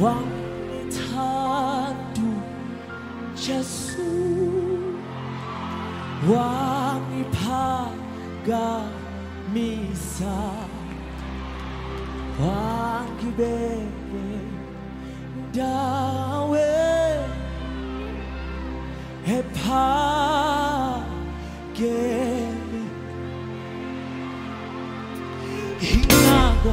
wangithandu Jesu wangiphakamisa wangibeke ndawe ephakeme. Inqako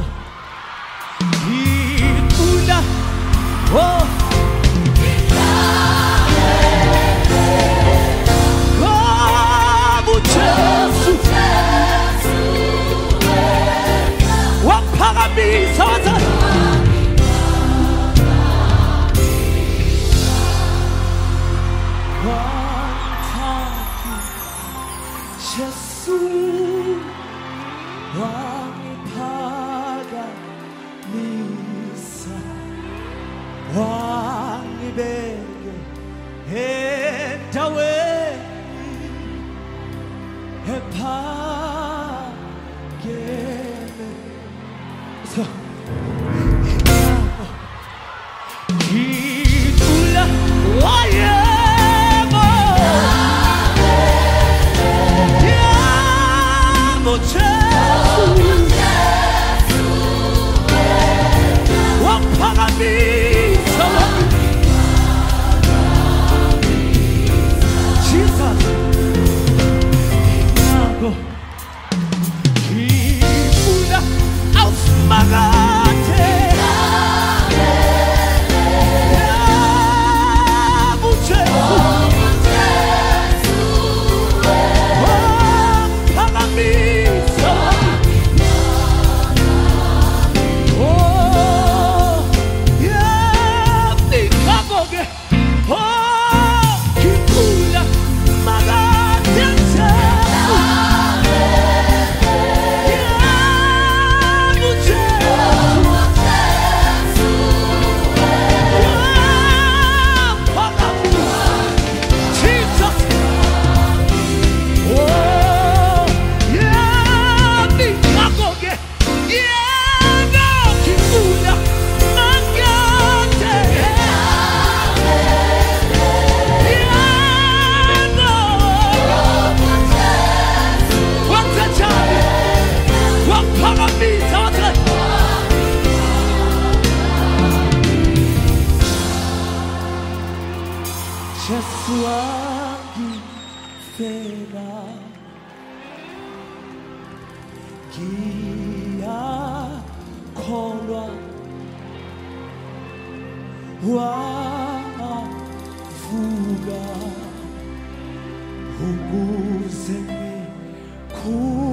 예수 왕이 파 喝一杯。sesuagi Vera Giakolwa Wanavuga Ukuze Kuu